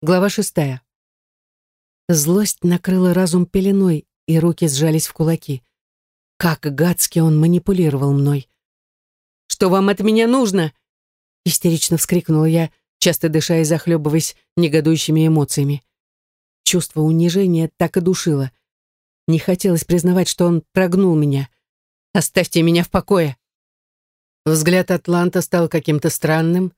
Глава шестая. Злость накрыла разум пеленой, и руки сжались в кулаки. Как гадски он манипулировал мной. «Что вам от меня нужно?» Истерично вскрикнула я, часто дыша и захлебываясь негодующими эмоциями. Чувство унижения так и душило. Не хотелось признавать, что он прогнул меня. «Оставьте меня в покое!» Взгляд Атланта стал каким-то странным,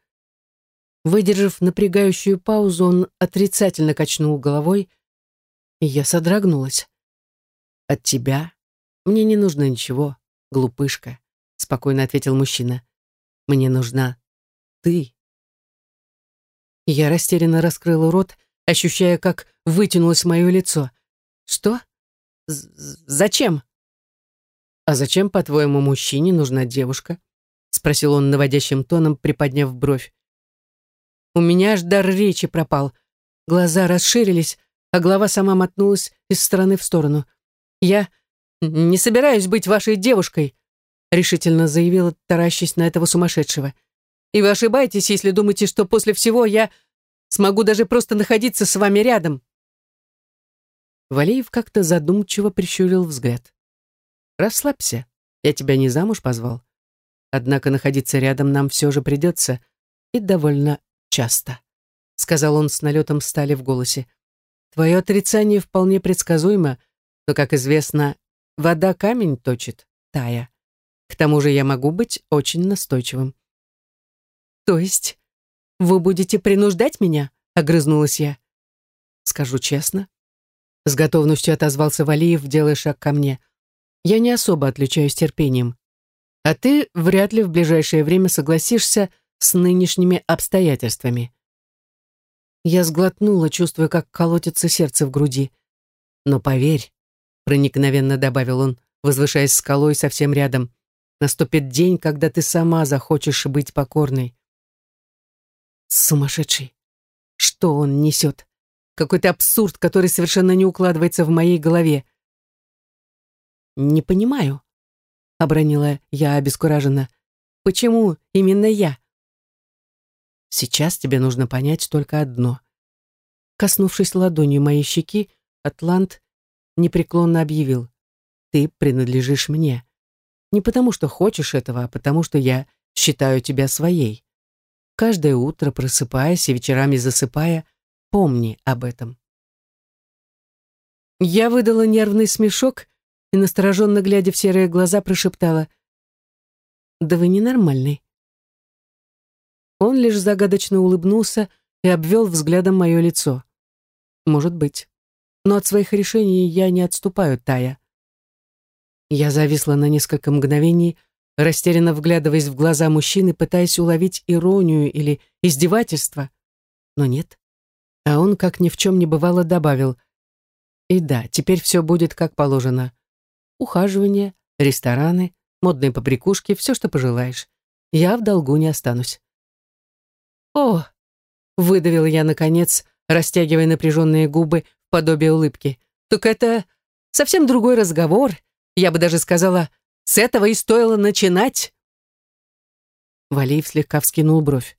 Выдержав напрягающую паузу, он отрицательно качнул головой, и я содрогнулась. «От тебя мне не нужно ничего, глупышка», — спокойно ответил мужчина. «Мне нужна ты». Я растерянно раскрыла рот, ощущая, как вытянулось мое лицо. «Что? З зачем?» «А зачем, по-твоему, мужчине нужна девушка?» — спросил он наводящим тоном, приподняв бровь. У меня аж дар речи пропал. Глаза расширились, а голова сама мотнулась из стороны в сторону. «Я не собираюсь быть вашей девушкой», решительно заявила, таращась на этого сумасшедшего. «И вы ошибаетесь, если думаете, что после всего я смогу даже просто находиться с вами рядом». Валеев как-то задумчиво прищурил взгляд. «Расслабься, я тебя не замуж позвал. Однако находиться рядом нам все же придется, и довольно часто», — сказал он с налетом стали в голосе. «Твое отрицание вполне предсказуемо, но, как известно, вода камень точит, тая. К тому же я могу быть очень настойчивым». «То есть вы будете принуждать меня?» — огрызнулась я. «Скажу честно». С готовностью отозвался Валиев, делая шаг ко мне. «Я не особо отличаюсь терпением. А ты вряд ли в ближайшее время согласишься с нынешними обстоятельствами. Я сглотнула, чувствуя, как колотится сердце в груди. Но поверь, проникновенно добавил он, возвышаясь скалой совсем рядом, наступит день, когда ты сама захочешь быть покорной. Сумасшедший. Что он несет? Какой-то абсурд, который совершенно не укладывается в моей голове. «Не понимаю», — обронила я обескураженно. «Почему именно я?» Сейчас тебе нужно понять только одно. Коснувшись ладонью моей щеки, Атлант непреклонно объявил. Ты принадлежишь мне. Не потому, что хочешь этого, а потому, что я считаю тебя своей. Каждое утро, просыпаясь и вечерами засыпая, помни об этом. Я выдала нервный смешок и, настороженно глядя в серые глаза, прошептала. «Да вы ненормальный. Он лишь загадочно улыбнулся и обвел взглядом мое лицо. Может быть. Но от своих решений я не отступаю, Тая. Я зависла на несколько мгновений, растерянно вглядываясь в глаза мужчины, пытаясь уловить иронию или издевательство. Но нет. А он, как ни в чем не бывало, добавил. И да, теперь все будет как положено. Ухаживание, рестораны, модные побрякушки, все, что пожелаешь. Я в долгу не останусь. «О!» — выдавил я, наконец, растягивая напряженные губы в подобие улыбки. «Так это совсем другой разговор. Я бы даже сказала, с этого и стоило начинать». Валиев слегка вскинул бровь.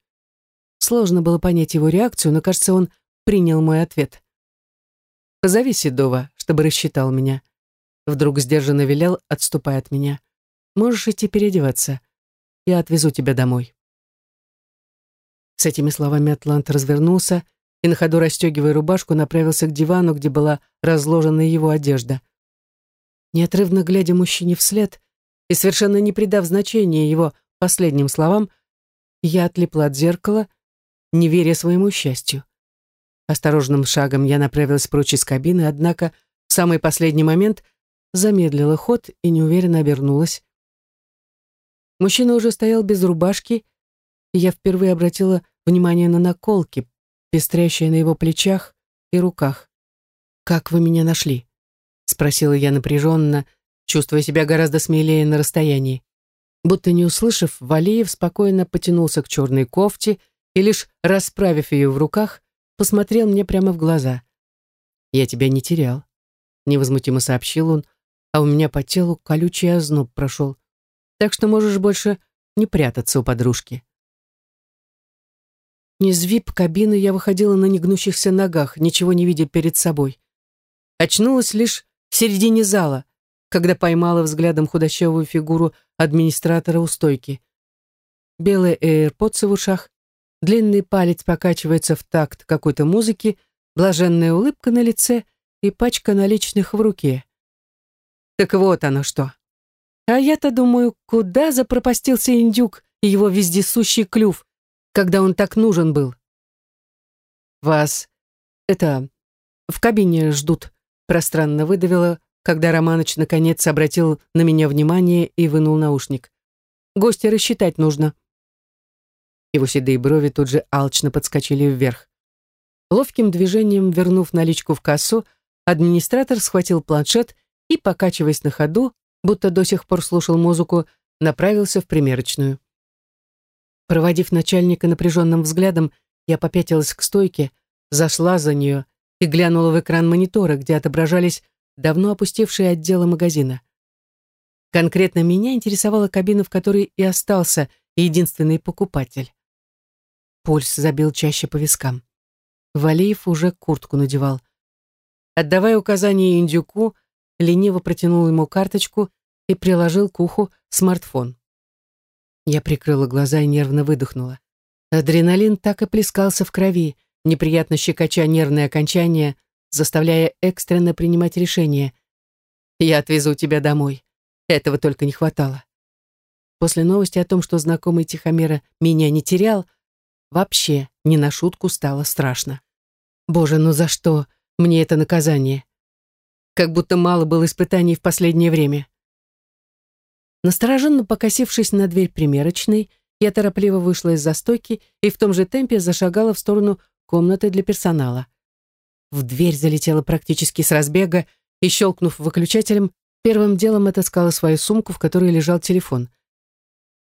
Сложно было понять его реакцию, но, кажется, он принял мой ответ. «Позови Седова, чтобы рассчитал меня». Вдруг сдержанно велел, отступая от меня. «Можешь идти переодеваться. Я отвезу тебя домой». С этими словами Атлант развернулся и на ходу расстегивая рубашку, направился к дивану, где была разложена его одежда. Неотрывно глядя мужчине вслед и совершенно не придав значения его последним словам, я отлипла от зеркала, не веря своему счастью. Осторожным шагом я направилась прочь из кабины, однако в самый последний момент замедлила ход и неуверенно обернулась. Мужчина уже стоял без рубашки, и я впервые обратила внимание на наколки, пестрящие на его плечах и руках. «Как вы меня нашли?» — спросила я напряженно, чувствуя себя гораздо смелее на расстоянии. Будто не услышав, Валиев спокойно потянулся к черной кофте и, лишь расправив ее в руках, посмотрел мне прямо в глаза. «Я тебя не терял», — невозмутимо сообщил он, а у меня по телу колючий озноб прошел. «Так что можешь больше не прятаться у подружки». Из вип-кабины я выходила на негнущихся ногах, ничего не видя перед собой. Очнулась лишь в середине зала, когда поймала взглядом худощавую фигуру администратора у стойки. Белый AirPods в ушах, длинный палец покачивается в такт какой-то музыки, блаженная улыбка на лице и пачка наличных в руке. Так вот оно что. А я-то думаю, куда запропастился индюк и его вездесущий клюв, когда он так нужен был? Вас, это, в кабине ждут, пространно выдавила, когда Романыч наконец обратил на меня внимание и вынул наушник. Гостя рассчитать нужно. Его седые брови тут же алчно подскочили вверх. Ловким движением, вернув наличку в кассу, администратор схватил планшет и, покачиваясь на ходу, будто до сих пор слушал музыку, направился в примерочную. Проводив начальника напряженным взглядом, я попятилась к стойке, зашла за нее и глянула в экран монитора, где отображались давно опустевшие отделы магазина. Конкретно меня интересовала кабина, в которой и остался единственный покупатель. Пульс забил чаще по вискам. Валиев уже куртку надевал. Отдавая указание индюку, лениво протянул ему карточку и приложил к уху смартфон. Я прикрыла глаза и нервно выдохнула. Адреналин так и плескался в крови, неприятно щекоча нервные окончания, заставляя экстренно принимать решение. «Я отвезу тебя домой. Этого только не хватало». После новости о том, что знакомый Тихомира меня не терял, вообще не на шутку стало страшно. Боже, ну за что мне это наказание? Как будто мало было испытаний в последнее время. Настороженно покосившись на дверь примерочной, я торопливо вышла из застойки и в том же темпе зашагала в сторону комнаты для персонала. В дверь залетела практически с разбега и, щелкнув выключателем, первым делом отыскала свою сумку, в которой лежал телефон.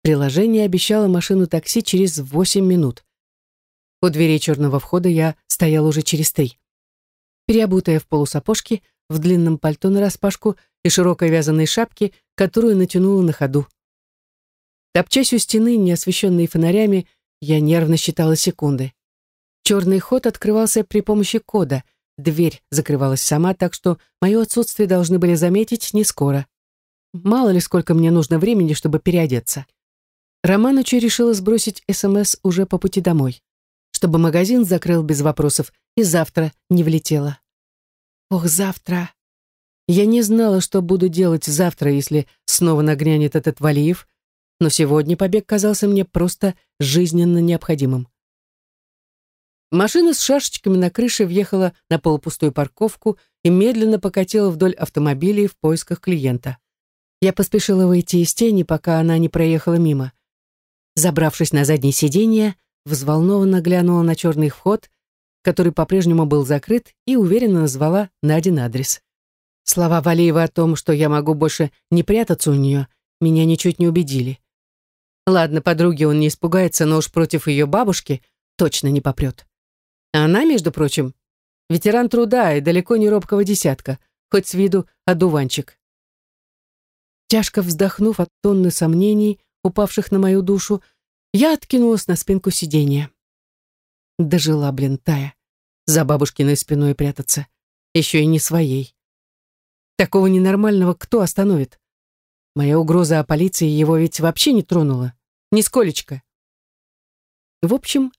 Приложение обещало машину такси через восемь минут. У двери черного входа я стояла уже через три. Переобутая в полусапожки, в длинном пальто нараспашку и широкой вязаной шапке, которую натянула на ходу. Топчась у стены, не освещенной фонарями, я нервно считала секунды. Черный ход открывался при помощи кода. Дверь закрывалась сама, так что мое отсутствие должны были заметить не скоро. Мало ли, сколько мне нужно времени, чтобы переодеться. Романычу решила сбросить СМС уже по пути домой, чтобы магазин закрыл без вопросов и завтра не влетело. Ох, завтра! Я не знала, что буду делать завтра, если снова нагрянет этот Валиев, но сегодня побег казался мне просто жизненно необходимым. Машина с шашечками на крыше въехала на полупустую парковку и медленно покатила вдоль автомобилей в поисках клиента. Я поспешила выйти из тени, пока она не проехала мимо. Забравшись на заднее сиденье, взволнованно глянула на черный вход, который по-прежнему был закрыт, и уверенно назвала Надин адрес. Слова Валиева о том, что я могу больше не прятаться у нее, меня ничуть не убедили. Ладно, подруги он не испугается, но уж против ее бабушки точно не попрет. А она, между прочим, ветеран труда и далеко не робкого десятка, хоть с виду одуванчик. Тяжко вздохнув от тонны сомнений, упавших на мою душу, я откинулась на спинку сиденья. Дожила, блин, Тая. За бабушкиной спиной прятаться. Еще и не своей. Такого ненормального кто остановит? Моя угроза о полиции его ведь вообще не тронула. Нисколечко. В общем,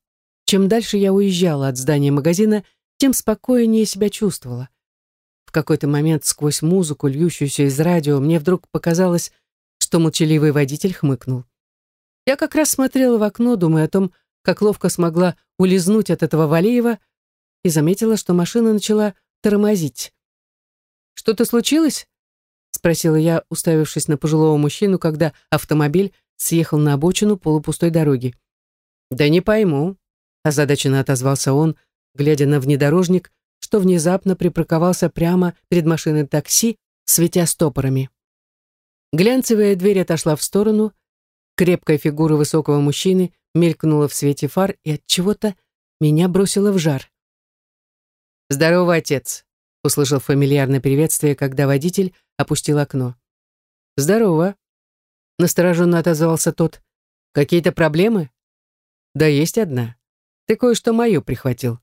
чем дальше я уезжала от здания магазина, тем спокойнее себя чувствовала. В какой-то момент сквозь музыку, льющуюся из радио, мне вдруг показалось, что молчаливый водитель хмыкнул. Я как раз смотрела в окно, думая о том, как ловко смогла улизнуть от этого Валеева, и заметила, что машина начала тормозить. «Что-то случилось?» — спросила я, уставившись на пожилого мужчину, когда автомобиль съехал на обочину полупустой дороги. «Да не пойму», озадаченно отозвался он, глядя на внедорожник, что внезапно припарковался прямо перед машиной такси, светя стопорами. Глянцевая дверь отошла в сторону, крепкая фигура высокого мужчины мелькнула в свете фар и от чего-то меня бросила в жар. «Здорово, отец», — услышал фамильярное приветствие, когда водитель опустил окно. «Здорово», — настороженно отозвался тот. «Какие-то проблемы?» «Да есть одна. Ты кое-что мое прихватил».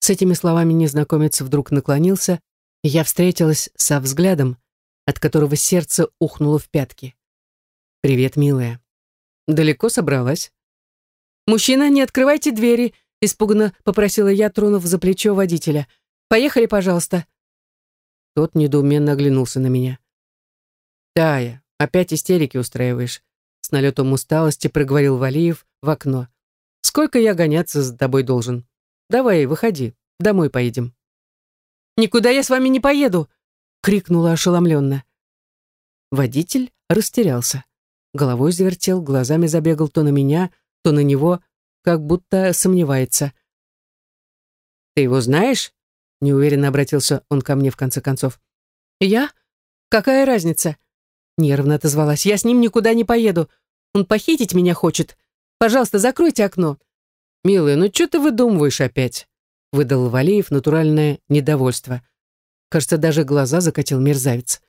С этими словами незнакомец вдруг наклонился, и я встретилась со взглядом, от которого сердце ухнуло в пятки. «Привет, милая. Далеко собралась?» «Мужчина, не открывайте двери», — испуганно попросила я, тронув за плечо водителя. «Поехали, пожалуйста». Тот недоуменно оглянулся на меня. «Тая, опять истерики устраиваешь?» С налетом усталости проговорил Валиев в окно. «Сколько я гоняться за тобой должен? Давай, выходи, домой поедем». «Никуда я с вами не поеду!» — крикнула ошеломленно. Водитель растерялся. Головой завертел, глазами забегал то на меня, то на него, как будто сомневается. «Ты его знаешь?» — неуверенно обратился он ко мне в конце концов. «Я? Какая разница?» Нервно отозвалась. «Я с ним никуда не поеду. Он похитить меня хочет. Пожалуйста, закройте окно». «Милая, ну что ты выдумываешь опять?» выдал Валеев натуральное недовольство. Кажется, даже глаза закатил мерзавец.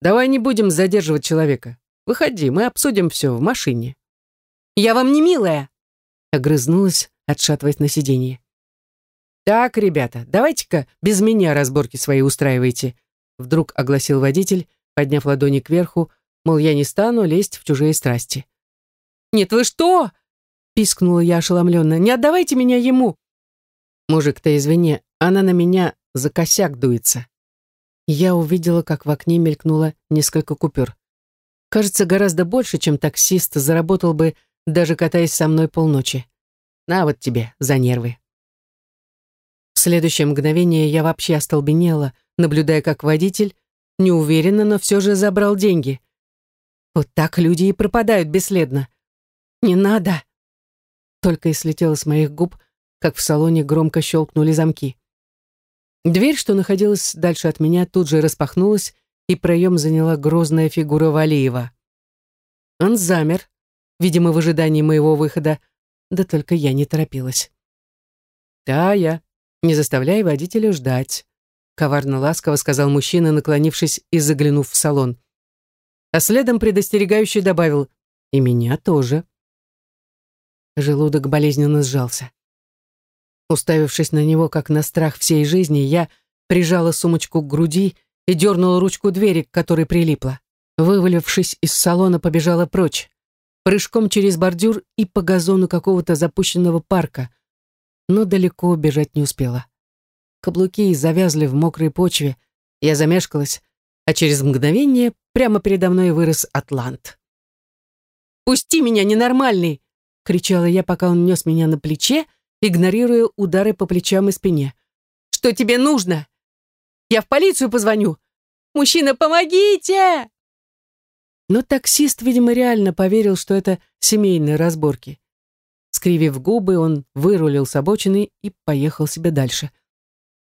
«Давай не будем задерживать человека. Выходи, мы обсудим все в машине». «Я вам не милая!» Огрызнулась, отшатываясь на сиденье. «Так, ребята, давайте-ка без меня разборки свои устраивайте», вдруг огласил водитель, подняв ладони кверху, мол, я не стану лезть в чужие страсти. «Нет, вы что?» пискнула я ошеломленно. «Не отдавайте меня ему!» «Мужик-то, извини, она на меня за косяк дуется». Я увидела, как в окне мелькнуло несколько купюр. Кажется, гораздо больше, чем таксист заработал бы, даже катаясь со мной полночи. На вот тебе, за нервы. В следующее мгновение я вообще остолбенела, наблюдая, как водитель, неуверенно, но все же забрал деньги. Вот так люди и пропадают бесследно. «Не надо!» Только и слетело с моих губ, как в салоне громко щелкнули замки. Дверь, что находилась дальше от меня, тут же распахнулась, и проем заняла грозная фигура Валиева. Он замер, видимо, в ожидании моего выхода, да только я не торопилась. «Тая, не заставляй водителя ждать», — коварно-ласково сказал мужчина, наклонившись и заглянув в салон. А следом предостерегающий добавил «И меня тоже». Желудок болезненно сжался. Уставившись на него, как на страх всей жизни, я прижала сумочку к груди и дернула ручку двери, к которой прилипла. Вывалившись из салона, побежала прочь. Прыжком через бордюр и по газону какого-то запущенного парка. Но далеко бежать не успела. Каблуки завязли в мокрой почве. Я замешкалась, а через мгновение прямо передо мной вырос атлант. «Пусти меня, ненормальный!» — кричала я, пока он нес меня на плече, игнорируя удары по плечам и спине. «Что тебе нужно? Я в полицию позвоню! Мужчина, помогите!» Но таксист, видимо, реально поверил, что это семейные разборки. Скривив губы, он вырулил с обочины и поехал себе дальше.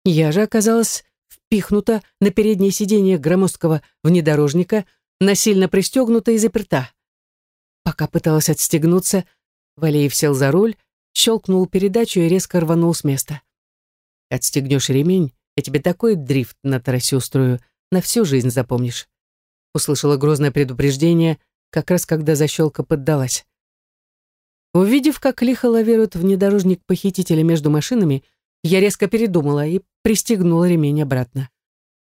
Я же оказалась впихнута на переднее сиденье громоздкого внедорожника, насильно пристегнута и заперта. Пока пыталась отстегнуться, Валеев сел за руль щелкнул передачу и резко рванул с места. «Отстегнешь ремень, я тебе такой дрифт на трассе устрою, на всю жизнь запомнишь». Услышала грозное предупреждение, как раз когда защелка поддалась. Увидев, как лихо лавирует внедорожник похитителя между машинами, я резко передумала и пристегнула ремень обратно.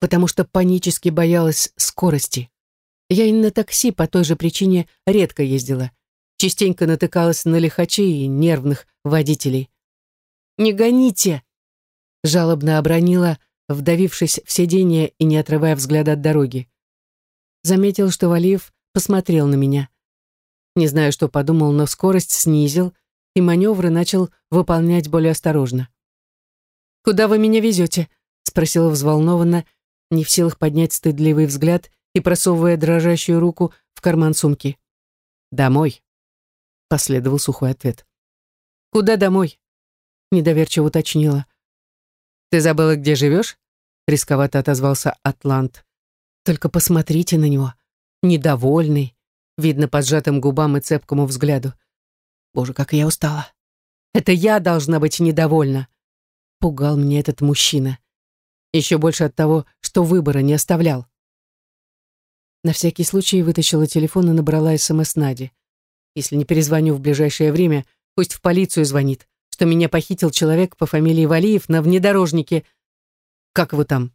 Потому что панически боялась скорости. Я и на такси по той же причине редко ездила частенько натыкалась на лихачей и нервных водителей. «Не гоните!» — жалобно обронила, вдавившись в сиденье и не отрывая взгляда от дороги. Заметил, что Валиев посмотрел на меня. Не знаю, что подумал, но скорость снизил, и маневры начал выполнять более осторожно. «Куда вы меня везете?» — спросила взволнованно, не в силах поднять стыдливый взгляд и просовывая дрожащую руку в карман сумки. «Домой», Последовал сухой ответ. «Куда домой?» Недоверчиво уточнила. «Ты забыла, где живешь?» Рисковато отозвался Атлант. «Только посмотрите на него. Недовольный. Видно по сжатым губам и цепкому взгляду. Боже, как я устала. Это я должна быть недовольна. Пугал мне этот мужчина. Еще больше от того, что выбора не оставлял. На всякий случай вытащила телефон и набрала СМС Наде. Если не перезвоню в ближайшее время, пусть в полицию звонит. что меня похитил человек по фамилии Валиев на внедорожнике. Как его там?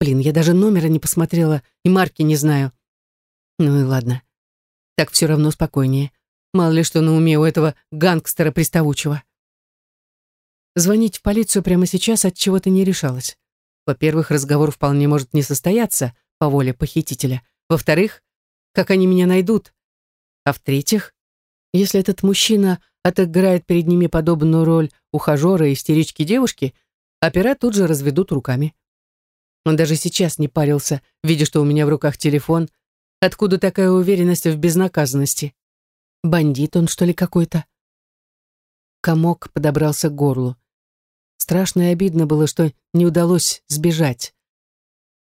Блин, я даже номера не посмотрела и марки не знаю. Ну и ладно. Так все равно спокойнее. Мало ли что на уме у этого гангстера приставучего. Звонить в полицию прямо сейчас от чего-то не решалась. Во-первых, разговор вполне может не состояться по воле похитителя. Во-вторых, как они меня найдут? А в-третьих, если этот мужчина отыграет перед ними подобную роль ухажера и истерички девушки, опера тут же разведут руками. Он даже сейчас не парился, видя, что у меня в руках телефон. Откуда такая уверенность в безнаказанности? Бандит он, что ли, какой-то? Комок подобрался к горлу. Страшно и обидно было, что не удалось сбежать.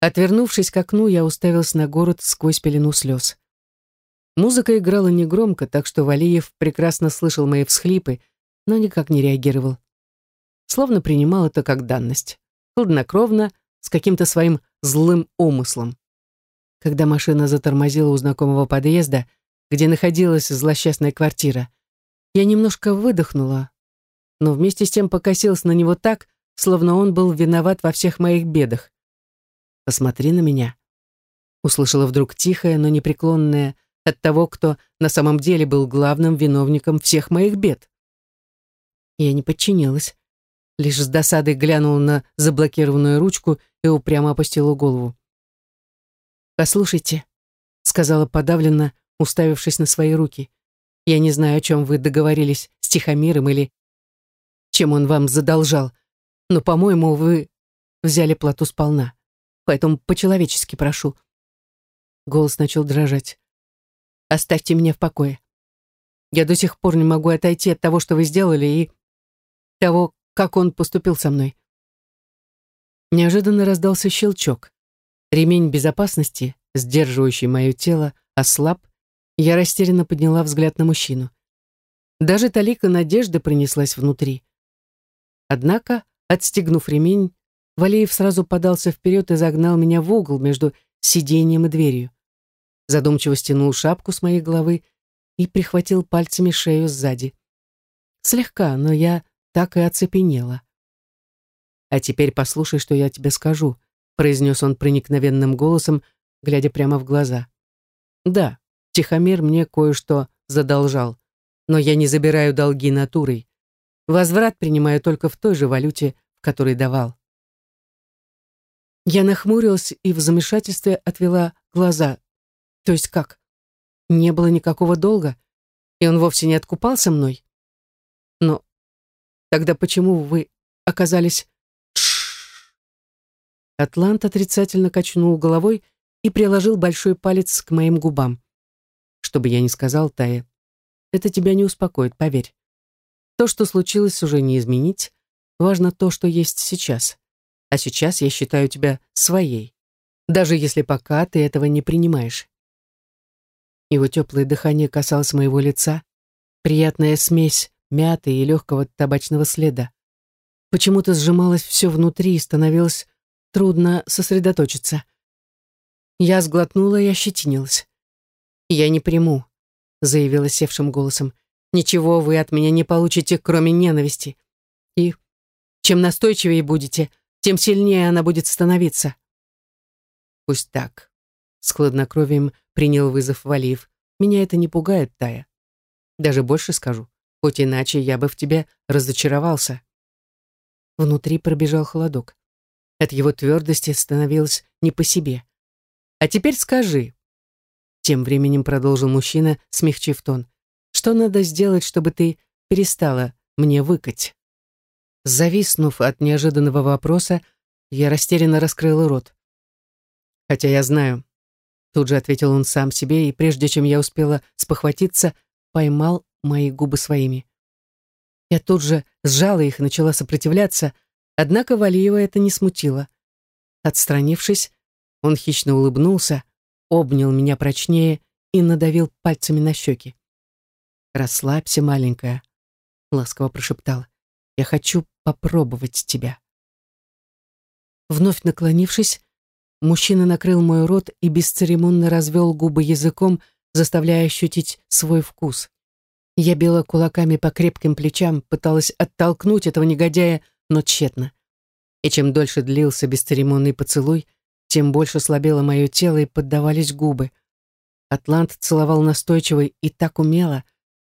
Отвернувшись к окну, я уставился на город сквозь пелену слез. Музыка играла негромко, так что Валиев прекрасно слышал мои всхлипы, но никак не реагировал. Словно принимал это как данность. Хладнокровно, с каким-то своим злым умыслом. Когда машина затормозила у знакомого подъезда, где находилась злосчастная квартира, я немножко выдохнула, но вместе с тем покосилась на него так, словно он был виноват во всех моих бедах. «Посмотри на меня», — услышала вдруг тихое, но непреклонное от того, кто на самом деле был главным виновником всех моих бед. Я не подчинилась, лишь с досадой глянула на заблокированную ручку и упрямо опустила голову. «Послушайте», — сказала подавленно, уставившись на свои руки, «я не знаю, о чем вы договорились с Тихомиром или чем он вам задолжал, но, по-моему, вы взяли плату сполна, поэтому по-человечески прошу». Голос начал дрожать. Оставьте меня в покое. Я до сих пор не могу отойти от того, что вы сделали, и того, как он поступил со мной. Неожиданно раздался щелчок. Ремень безопасности, сдерживающий мое тело, ослаб, я растерянно подняла взгляд на мужчину. Даже талика надежды принеслась внутри. Однако, отстегнув ремень, Валеев сразу подался вперед и загнал меня в угол между сиденьем и дверью задумчиво стянул шапку с моей головы и прихватил пальцами шею сзади. Слегка, но я так и оцепенела. «А теперь послушай, что я тебе скажу», произнес он проникновенным голосом, глядя прямо в глаза. «Да, Тихомир мне кое-что задолжал, но я не забираю долги натурой. Возврат принимаю только в той же валюте, в которой давал». Я нахмурилась и в замешательстве отвела глаза. То есть как? Не было никакого долга, и он вовсе не откупался мной? Но тогда почему вы оказались... Атлант отрицательно качнул головой и приложил большой палец к моим губам. Что бы я ни сказал, Тая, это тебя не успокоит, поверь. То, что случилось, уже не изменить. Важно то, что есть сейчас. А сейчас я считаю тебя своей, даже если пока ты этого не принимаешь. Его теплое дыхание касалось моего лица, приятная смесь мяты и легкого табачного следа. Почему-то сжималось все внутри и становилось трудно сосредоточиться. Я сглотнула и ощетинилась. «Я не приму», — заявила севшим голосом. «Ничего вы от меня не получите, кроме ненависти. И чем настойчивее будете, тем сильнее она будет становиться». «Пусть так», — с хладнокровием принял вызов Валиев. Меня это не пугает, Тая. Даже больше скажу, хоть иначе я бы в тебе разочаровался. Внутри пробежал холодок. От его твердости становилось не по себе. А теперь скажи. Тем временем продолжил мужчина, смягчив тон. Что надо сделать, чтобы ты перестала мне выкать? Зависнув от неожиданного вопроса, я растерянно раскрыла рот. Хотя я знаю, Тут же ответил он сам себе, и прежде чем я успела спохватиться, поймал мои губы своими. Я тут же сжала их и начала сопротивляться, однако Валиева это не смутило. Отстранившись, он хищно улыбнулся, обнял меня прочнее и надавил пальцами на щеки. «Расслабься, маленькая», — ласково прошептал. «Я хочу попробовать тебя». Вновь наклонившись, Мужчина накрыл мой рот и бесцеремонно развел губы языком, заставляя ощутить свой вкус. Я била кулаками по крепким плечам, пыталась оттолкнуть этого негодяя, но тщетно. И чем дольше длился бесцеремонный поцелуй, тем больше слабело мое тело и поддавались губы. Атлант целовал настойчиво и так умело,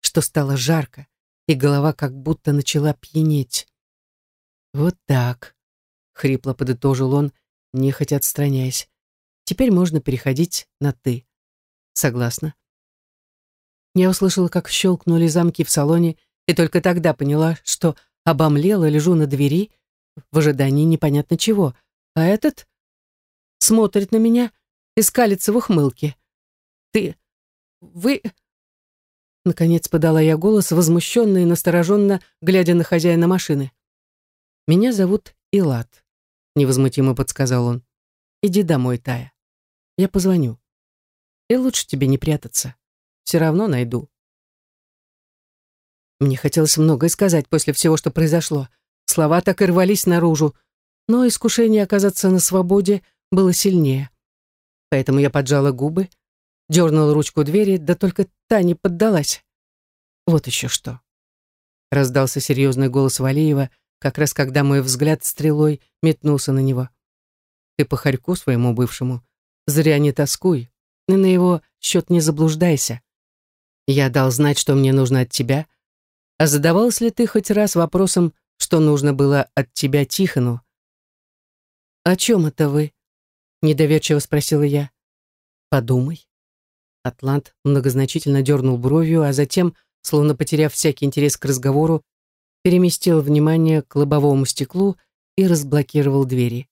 что стало жарко, и голова как будто начала пьянеть. «Вот так», — хрипло подытожил он, нехотя отстраняясь. «Теперь можно переходить на «ты». Согласна?» Я услышала, как щелкнули замки в салоне, и только тогда поняла, что обомлела, лежу на двери в ожидании непонятно чего, а этот смотрит на меня и скалится в ухмылке. «Ты... вы...» Наконец подала я голос, возмущенно и настороженно, глядя на хозяина машины. «Меня зовут Илат», — невозмутимо подсказал он. «Иди домой, Тая. Я позвоню. И лучше тебе не прятаться. Все равно найду». Мне хотелось многое сказать после всего, что произошло. Слова так и рвались наружу, но искушение оказаться на свободе было сильнее. Поэтому я поджала губы, дернула ручку двери, да только та не поддалась. Вот еще что. Раздался серьезный голос Валиева, как раз когда мой взгляд стрелой метнулся на него. Ты по хорьку своему бывшему. Зря не тоскуй, и на его счет не заблуждайся. Я дал знать, что мне нужно от тебя. А задавался ли ты хоть раз вопросом, что нужно было от тебя Тихону? «О чем это вы?» — недоверчиво спросила я. «Подумай». Атлант многозначительно дернул бровью, а затем, словно потеряв всякий интерес к разговору, переместил внимание к лобовому стеклу и разблокировал двери.